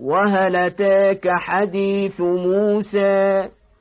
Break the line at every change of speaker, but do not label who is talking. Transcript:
وهل تاك حديث موسى؟